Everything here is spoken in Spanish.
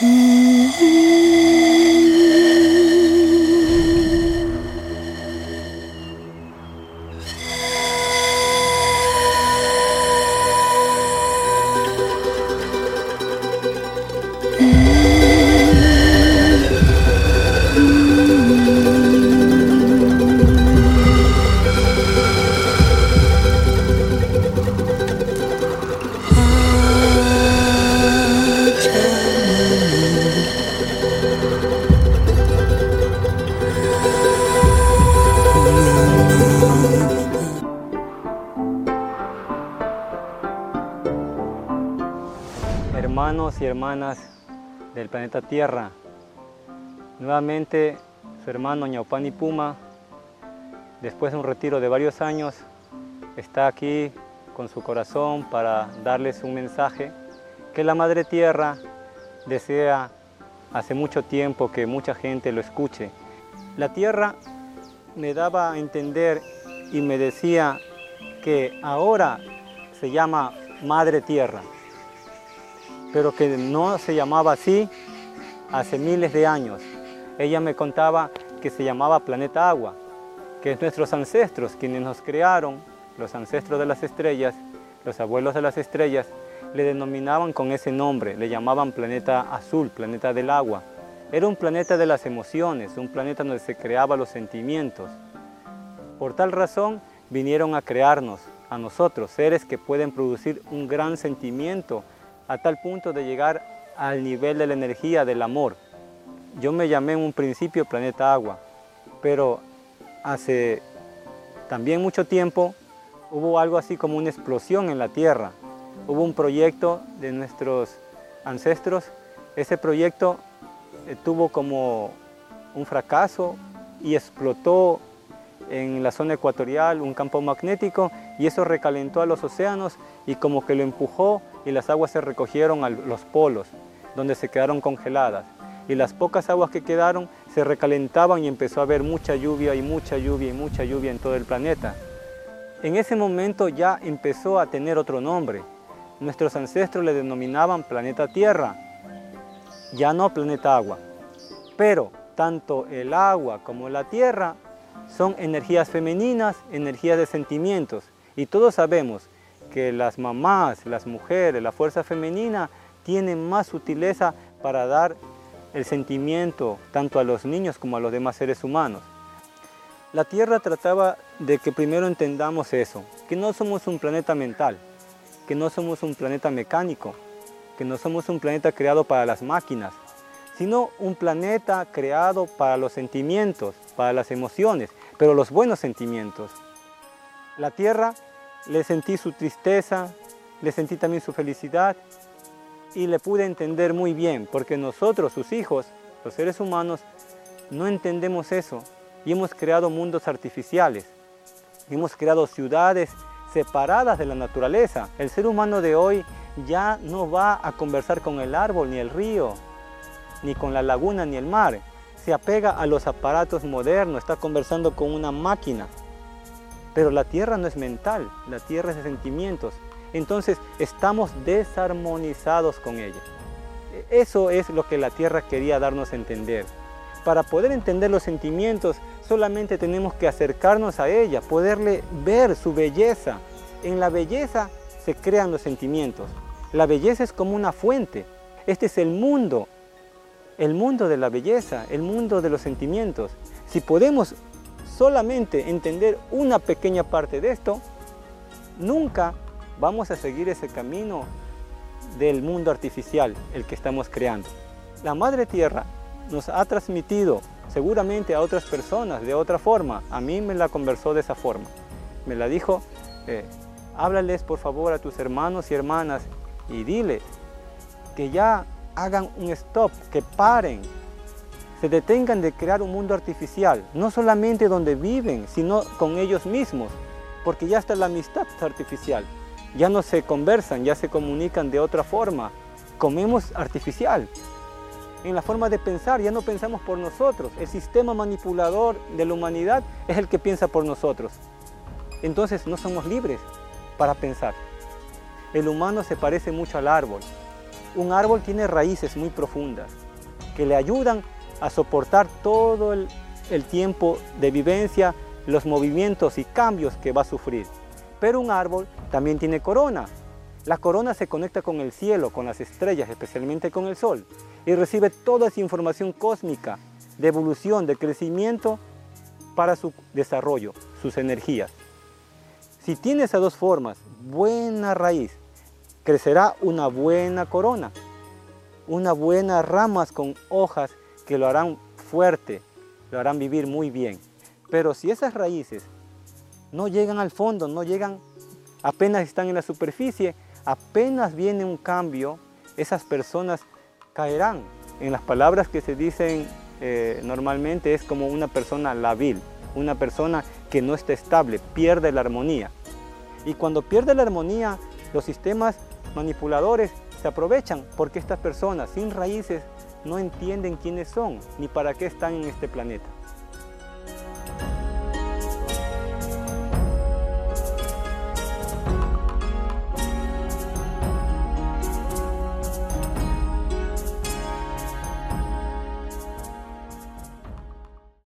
Mm. Hermanos y hermanas del planeta Tierra, nuevamente su hermano Ñaupani Puma, después de un retiro de varios años, está aquí con su corazón para darles un mensaje que la Madre Tierra desea hace mucho tiempo que mucha gente lo escuche. La Tierra me daba a entender y me decía que ahora se llama Madre Tierra, pero que no se llamaba así hace miles de años. Ella me contaba que se llamaba Planeta Agua, que nuestros ancestros, quienes nos crearon, los ancestros de las estrellas, los abuelos de las estrellas, le denominaban con ese nombre, le llamaban planeta azul, planeta del agua. Era un planeta de las emociones, un planeta donde se creaban los sentimientos. Por tal razón vinieron a crearnos, a nosotros, seres que pueden producir un gran sentimiento a tal punto de llegar al nivel de la energía del amor. Yo me llamé en un principio planeta agua, pero hace también mucho tiempo hubo algo así como una explosión en la Tierra. Hubo un proyecto de nuestros ancestros. Ese proyecto eh, tuvo como un fracaso y explotó en la zona ecuatorial un campo magnético y eso recalentó a los océanos y como que lo empujó y las aguas se recogieron a los polos, donde se quedaron congeladas. Y las pocas aguas que quedaron se recalentaban y empezó a haber mucha lluvia y mucha lluvia y mucha lluvia en todo el planeta. En ese momento ya empezó a tener otro nombre. Nuestros ancestros le denominaban planeta Tierra, ya no planeta agua. Pero tanto el agua como la tierra son energías femeninas, energías de sentimientos. Y todos sabemos que las mamás, las mujeres, la fuerza femenina tienen más sutileza para dar el sentimiento tanto a los niños como a los demás seres humanos. La Tierra trataba de que primero entendamos eso, que no somos un planeta mental, que no somos un planeta mecánico, que no somos un planeta creado para las máquinas, sino un planeta creado para los sentimientos, para las emociones, pero los buenos sentimientos. La Tierra le sentí su tristeza, le sentí también su felicidad y le pude entender muy bien, porque nosotros, sus hijos, los seres humanos, no entendemos eso y hemos creado mundos artificiales, hemos creado ciudades separadas de la naturaleza. El ser humano de hoy ya no va a conversar con el árbol ni el río, ni con la laguna ni el mar. Se apega a los aparatos modernos, está conversando con una máquina. Pero la tierra no es mental, la tierra es de sentimientos. Entonces estamos desarmonizados con ella. Eso es lo que la tierra quería darnos a entender. Para poder entender los sentimientos solamente tenemos que acercarnos a ella, poderle ver su belleza. En la belleza se crean los sentimientos. La belleza es como una fuente. Este es el mundo, el mundo de la belleza, el mundo de los sentimientos. Si podemos solamente entender una pequeña parte de esto, nunca vamos a seguir ese camino del mundo artificial, el que estamos creando. La Madre Tierra nos ha transmitido seguramente a otras personas de otra forma. A mí me la conversó de esa forma. Me la dijo, eh, háblales por favor a tus hermanos y hermanas y dile que ya hagan un stop, que paren, se detengan de crear un mundo artificial, no solamente donde viven, sino con ellos mismos, porque ya está la amistad artificial, ya no se conversan, ya se comunican de otra forma, comemos artificial. En la forma de pensar, ya no pensamos por nosotros, el sistema manipulador de la humanidad es el que piensa por nosotros. Entonces no somos libres para pensar. El humano se parece mucho al árbol. Un árbol tiene raíces muy profundas que le ayudan a soportar todo el, tiempo de vivencia, los movimientos y cambios que va a sufrir. Pero un árbol también tiene corona. La corona se conecta con el cielo, con las estrellas, especialmente con el sol, y recibe toda esa información cósmica de evolución, de crecimiento para su desarrollo, sus energías. Si tiene esas dos formas, buena raíz, crecerá una buena corona, una buena ramas con hojas que lo harán fuerte, lo harán vivir muy bien. Pero si esas raíces no llegan al fondo, no llegan, apenas están en la superficie, apenas viene un cambio, esas personas caerán. En las palabras que se dicen eh, normalmente es como una persona labil, una persona que no está estable, pierde la armonía. Y cuando pierde la armonía, los sistemas manipuladores se aprovechan porque estas personas sin raíces no entienden quiénes son ni para qué están en este planeta.